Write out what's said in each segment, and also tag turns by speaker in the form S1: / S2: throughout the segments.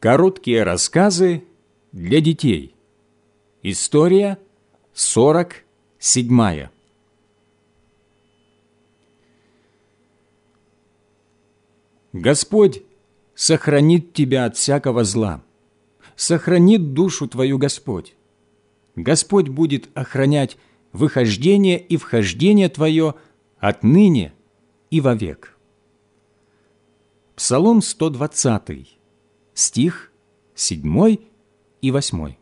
S1: Короткие рассказы для детей. История 47. Господь сохранит тебя от всякого зла. Сохранит душу твою Господь. Господь будет охранять выхождение и вхождение твое отныне и вовек. Псалом 120, стих 7 и 8.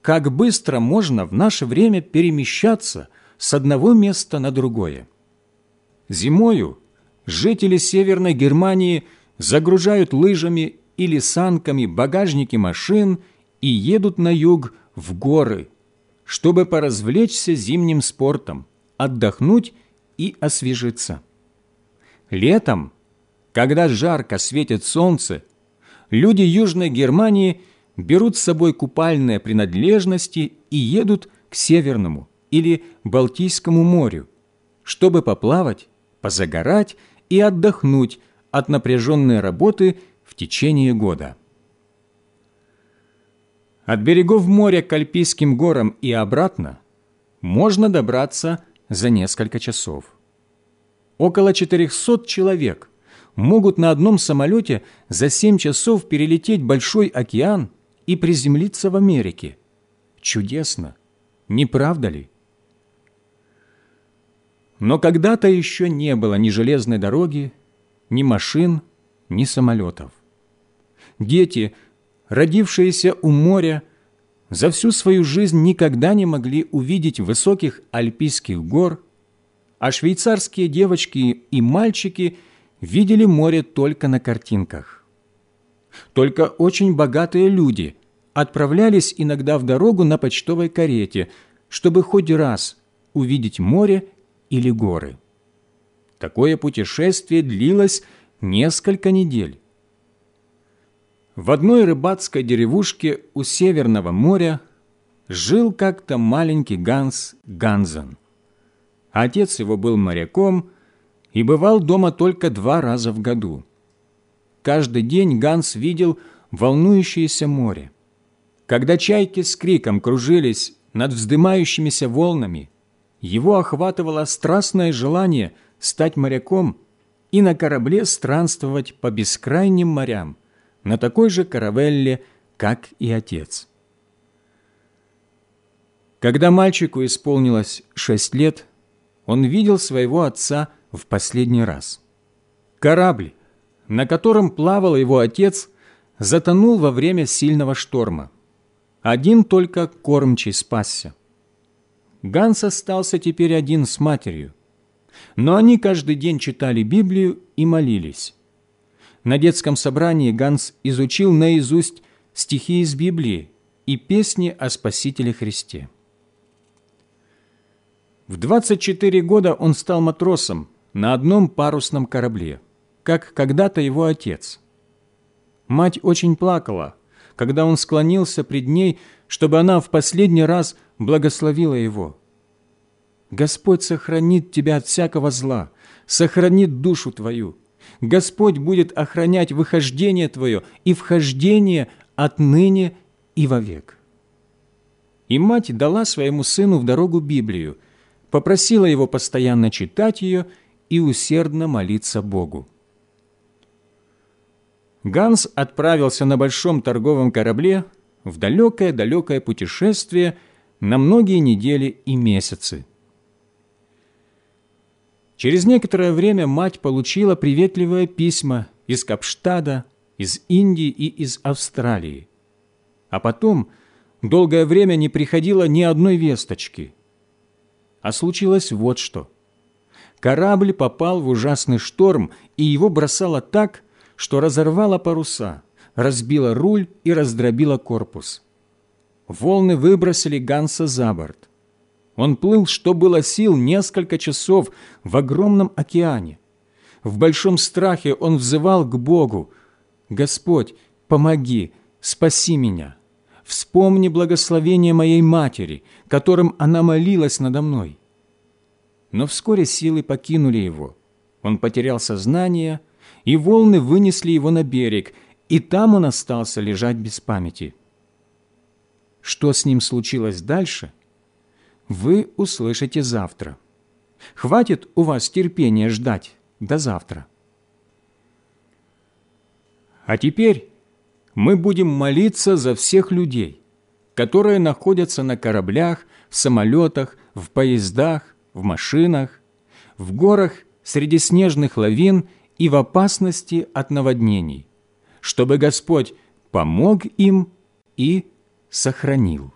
S1: Как быстро можно в наше время перемещаться с одного места на другое? Зимою жители Северной Германии загружают лыжами или санками багажники машин и едут на юг в горы, чтобы поразвлечься зимним спортом, отдохнуть и освежиться. Летом, когда жарко светит солнце, люди Южной Германии берут с собой купальные принадлежности и едут к Северному или Балтийскому морю, чтобы поплавать позагорать и отдохнуть от напряженной работы в течение года. От берегов моря к Альпийским горам и обратно можно добраться за несколько часов. Около 400 человек могут на одном самолете за 7 часов перелететь Большой океан и приземлиться в Америке. Чудесно, не правда ли? Но когда-то еще не было ни железной дороги, ни машин, ни самолетов. Дети, родившиеся у моря, за всю свою жизнь никогда не могли увидеть высоких альпийских гор, а швейцарские девочки и мальчики видели море только на картинках. Только очень богатые люди отправлялись иногда в дорогу на почтовой карете, чтобы хоть раз увидеть море или горы. Такое путешествие длилось несколько недель. В одной рыбацкой деревушке у Северного моря жил как-то маленький Ганс Ганзен. Отец его был моряком и бывал дома только два раза в году. Каждый день Ганс видел волнующееся море. Когда чайки с криком кружились над вздымающимися волнами, его охватывало страстное желание стать моряком и на корабле странствовать по бескрайним морям, на такой же каравелле, как и отец. Когда мальчику исполнилось шесть лет, он видел своего отца в последний раз. Корабль, на котором плавал его отец, затонул во время сильного шторма. Один только кормчий спасся. Ганс остался теперь один с матерью. Но они каждый день читали Библию и молились. На детском собрании Ганс изучил наизусть стихи из Библии и песни о Спасителе Христе. В 24 года он стал матросом на одном парусном корабле, как когда-то его отец. Мать очень плакала, когда он склонился пред ней, чтобы она в последний раз благословила его. Господь сохранит тебя от всякого зла, сохранит душу твою. Господь будет охранять выхождение твое и вхождение отныне и вовек. И мать дала своему сыну в дорогу Библию, попросила его постоянно читать ее и усердно молиться Богу. Ганс отправился на большом торговом корабле в далекое-далекое путешествие на многие недели и месяцы. Через некоторое время мать получила приветливое письма из Капштада, из Индии и из Австралии. А потом долгое время не приходило ни одной весточки. А случилось вот что. Корабль попал в ужасный шторм, и его бросало так, что разорвало паруса, разбило руль и раздробило корпус. Волны выбросили Ганса за борт. Он плыл, что было сил, несколько часов в огромном океане. В большом страхе он взывал к Богу, «Господь, помоги, спаси меня, вспомни благословение моей матери, которым она молилась надо мной». Но вскоре силы покинули его. Он потерял сознание и волны вынесли его на берег, и там он остался лежать без памяти. Что с ним случилось дальше, вы услышите завтра. Хватит у вас терпения ждать до завтра. А теперь мы будем молиться за всех людей, которые находятся на кораблях, в самолетах, в поездах, в машинах, в горах среди снежных лавин и в опасности от наводнений, чтобы Господь помог им и сохранил.